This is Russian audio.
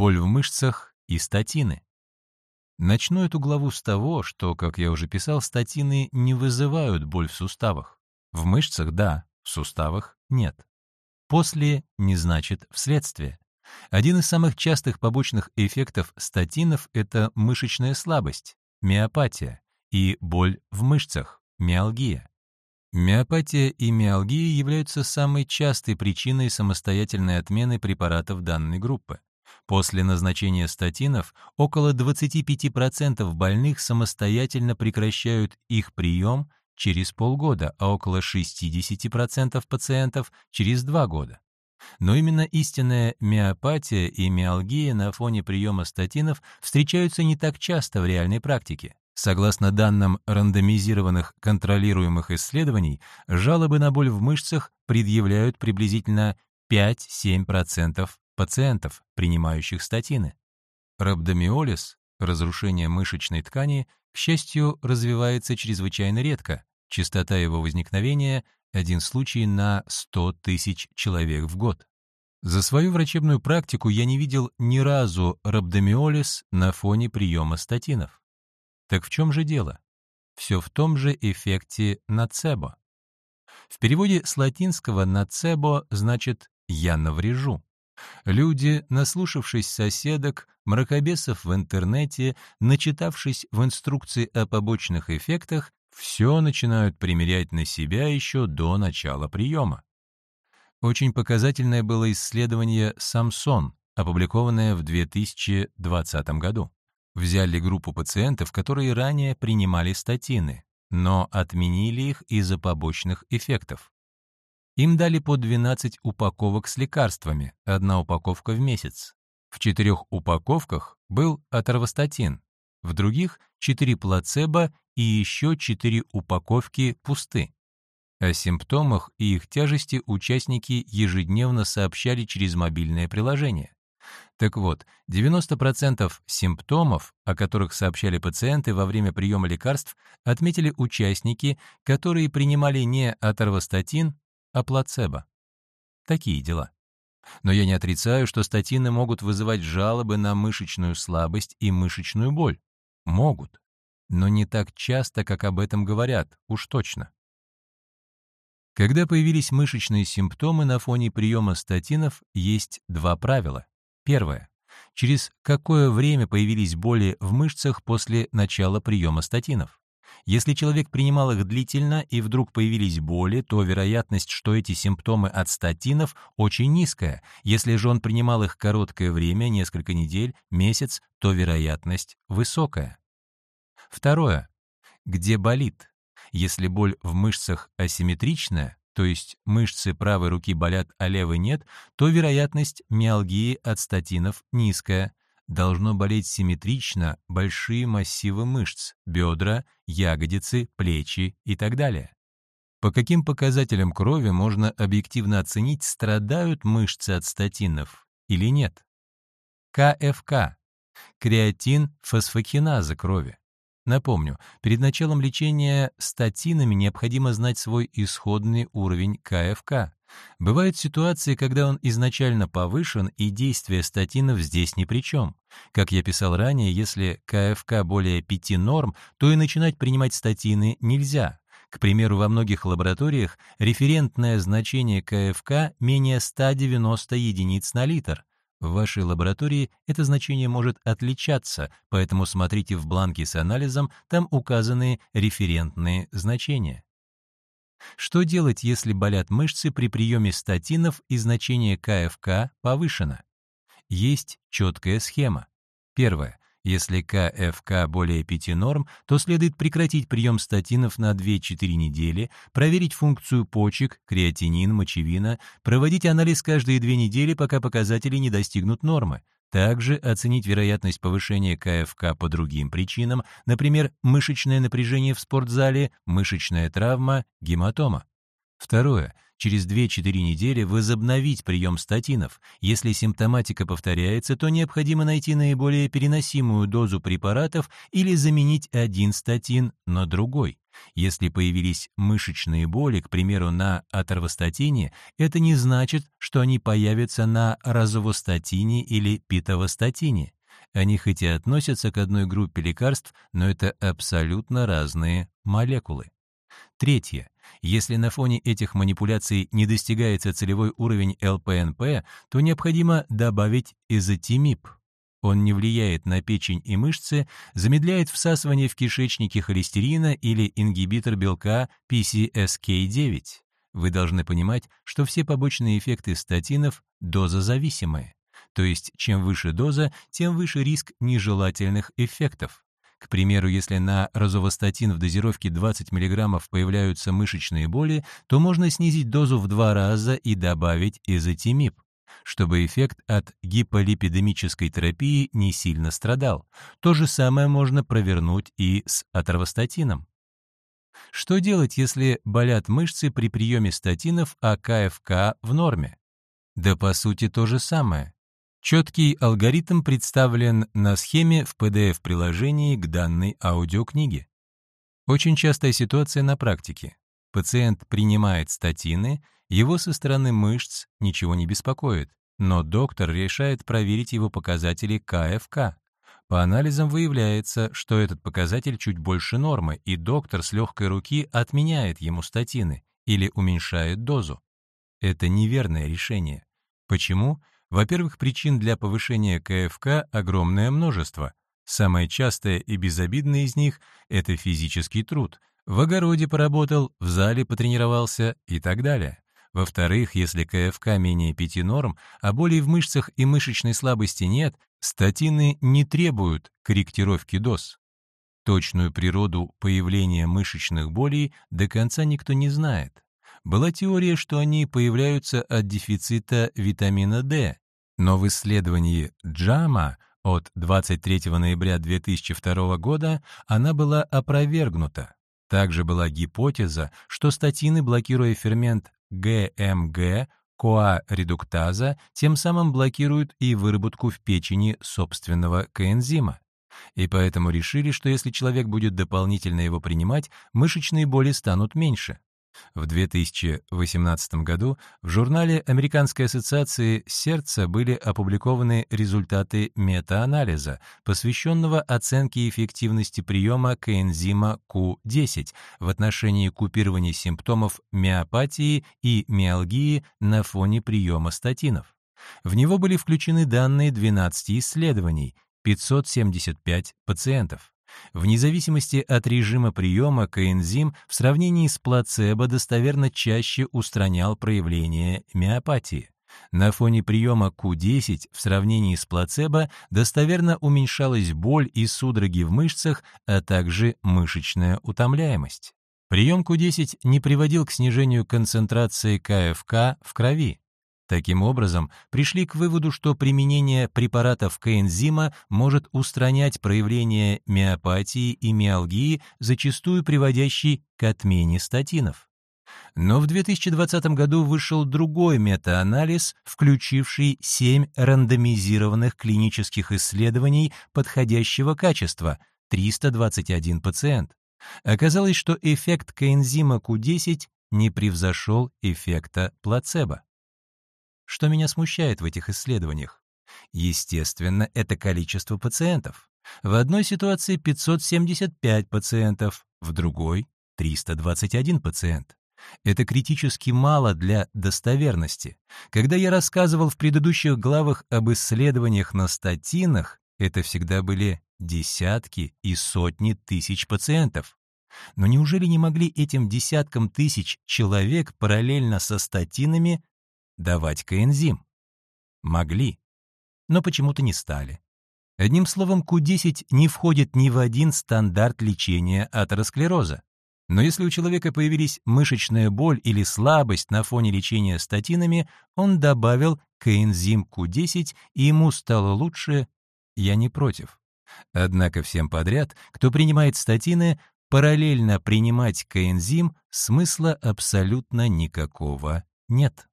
боль в мышцах и статины. Начну эту главу с того, что, как я уже писал, статины не вызывают боль в суставах. В мышцах — да, в суставах — нет. После не значит вследствие. Один из самых частых побочных эффектов статинов — это мышечная слабость, миопатия, и боль в мышцах, миалгия. Миопатия и миалгия являются самой частой причиной самостоятельной отмены препаратов данной группы. После назначения статинов около 25% больных самостоятельно прекращают их прием через полгода, а около 60% пациентов через 2 года. Но именно истинная миопатия и миалгия на фоне приема статинов встречаются не так часто в реальной практике. Согласно данным рандомизированных контролируемых исследований, жалобы на боль в мышцах предъявляют приблизительно 5-7% пациентов, принимающих статины. Рhabdomyolis, разрушение мышечной ткани, к счастью, развивается чрезвычайно редко. Частота его возникновения – один случай на 100 тысяч человек в год. За свою врачебную практику я не видел ни разу рhabdomyolis на фоне приема статинов. Так в чем же дело? Все в том же эффекте нацебо. В переводе с латинского «нацебо» значит «я наврежу». Люди, наслушавшись соседок, мракобесов в интернете, начитавшись в инструкции о побочных эффектах, все начинают примерять на себя еще до начала приема. Очень показательное было исследование «Самсон», опубликованное в 2020 году взяли группу пациентов, которые ранее принимали статины, но отменили их из-за побочных эффектов. Им дали по 12 упаковок с лекарствами, одна упаковка в месяц. В четырех упаковках был аторвостатин, в других — 4 плацебо и еще 4 упаковки пусты. О симптомах и их тяжести участники ежедневно сообщали через мобильное приложение. Так вот, 90% симптомов, о которых сообщали пациенты во время приема лекарств, отметили участники, которые принимали не аторвостатин, а плацебо. Такие дела. Но я не отрицаю, что статины могут вызывать жалобы на мышечную слабость и мышечную боль. Могут. Но не так часто, как об этом говорят, уж точно. Когда появились мышечные симптомы на фоне приема статинов, есть два правила. Первое. Через какое время появились боли в мышцах после начала приема статинов? Если человек принимал их длительно и вдруг появились боли, то вероятность, что эти симптомы от статинов, очень низкая. Если же он принимал их короткое время, несколько недель, месяц, то вероятность высокая. Второе. Где болит? Если боль в мышцах асимметричная, то есть мышцы правой руки болят, а левой нет, то вероятность миалгии от статинов низкая. Должно болеть симметрично большие массивы мышц, бедра, ягодицы, плечи и так далее. По каким показателям крови можно объективно оценить, страдают мышцы от статинов или нет? КФК – креатин фосфокиназа крови. Напомню, перед началом лечения статинами необходимо знать свой исходный уровень КФК. Бывают ситуации, когда он изначально повышен, и действие статинов здесь ни при чем. Как я писал ранее, если КФК более 5 норм, то и начинать принимать статины нельзя. К примеру, во многих лабораториях референтное значение КФК менее 190 единиц на литр. В вашей лаборатории это значение может отличаться, поэтому смотрите в бланке с анализом, там указаны референтные значения. Что делать, если болят мышцы при приеме статинов и значение КФК повышено? Есть четкая схема. Первое. Если КФК более 5 норм, то следует прекратить прием статинов на 2-4 недели, проверить функцию почек, креатинин, мочевина, проводить анализ каждые 2 недели, пока показатели не достигнут нормы. Также оценить вероятность повышения КФК по другим причинам, например, мышечное напряжение в спортзале, мышечная травма, гематома. Второе. Через 2-4 недели возобновить прием статинов. Если симптоматика повторяется, то необходимо найти наиболее переносимую дозу препаратов или заменить один статин на другой. Если появились мышечные боли, к примеру, на аторвостатине, это не значит, что они появятся на розовостатине или питовостатине. Они хоть и относятся к одной группе лекарств, но это абсолютно разные молекулы. Третье. Если на фоне этих манипуляций не достигается целевой уровень ЛПНП, то необходимо добавить изотимип. Он не влияет на печень и мышцы, замедляет всасывание в кишечнике холестерина или ингибитор белка PCSK9. Вы должны понимать, что все побочные эффекты статинов дозозависимые. То есть, чем выше доза, тем выше риск нежелательных эффектов. К примеру, если на розовостатин в дозировке 20 мг появляются мышечные боли, то можно снизить дозу в два раза и добавить изотимип, чтобы эффект от гиполипидемической терапии не сильно страдал. То же самое можно провернуть и с аторвостатином. Что делать, если болят мышцы при приеме статинов, а КФК в норме? Да по сути то же самое. Четкий алгоритм представлен на схеме в PDF-приложении к данной аудиокниге. Очень частая ситуация на практике. Пациент принимает статины, его со стороны мышц ничего не беспокоит, но доктор решает проверить его показатели КФК. По анализам выявляется, что этот показатель чуть больше нормы, и доктор с легкой руки отменяет ему статины или уменьшает дозу. Это неверное решение. Почему? Во-первых, причин для повышения КФК огромное множество. Самое частое и безобидное из них — это физический труд. В огороде поработал, в зале потренировался и так далее. Во-вторых, если КФК менее 5 норм, а болей в мышцах и мышечной слабости нет, статины не требуют корректировки доз. Точную природу появления мышечных болей до конца никто не знает. Была теория, что они появляются от дефицита витамина D, но в исследовании JAMA от 23 ноября 2002 года она была опровергнута. Также была гипотеза, что статины, блокируя фермент ГМГ, коа-редуктаза, тем самым блокируют и выработку в печени собственного коэнзима. И поэтому решили, что если человек будет дополнительно его принимать, мышечные боли станут меньше. В 2018 году в журнале Американской ассоциации сердца были опубликованы результаты метаанализа, посвященного оценке эффективности приема коэнзима Q10 в отношении купирования симптомов миопатии и миалгии на фоне приема статинов. В него были включены данные 12 исследований, 575 пациентов. Вне зависимости от режима приема коэнзим в сравнении с плацебо достоверно чаще устранял проявление миопатии. На фоне приема Q10 в сравнении с плацебо достоверно уменьшалась боль и судороги в мышцах, а также мышечная утомляемость. Прием Q10 не приводил к снижению концентрации КФК в крови. Таким образом, пришли к выводу, что применение препаратов коэнзима может устранять проявления миопатии и миалгии, зачастую приводящей к отмене статинов. Но в 2020 году вышел другой метаанализ, включивший семь рандомизированных клинических исследований подходящего качества, 321 пациент. Оказалось, что эффект коэнзима Q10 не превзошел эффекта плацебо. Что меня смущает в этих исследованиях? Естественно, это количество пациентов. В одной ситуации 575 пациентов, в другой — 321 пациент. Это критически мало для достоверности. Когда я рассказывал в предыдущих главах об исследованиях на статинах, это всегда были десятки и сотни тысяч пациентов. Но неужели не могли этим десяткам тысяч человек параллельно со статинами давать коэнзим? Могли, но почему-то не стали. Одним словом, Q10 не входит ни в один стандарт лечения атеросклероза. Но если у человека появились мышечная боль или слабость на фоне лечения статинами, он добавил коэнзим Q10, и ему стало лучше, я не против. Однако всем подряд, кто принимает статины, параллельно принимать коэнзим смысла абсолютно никакого нет.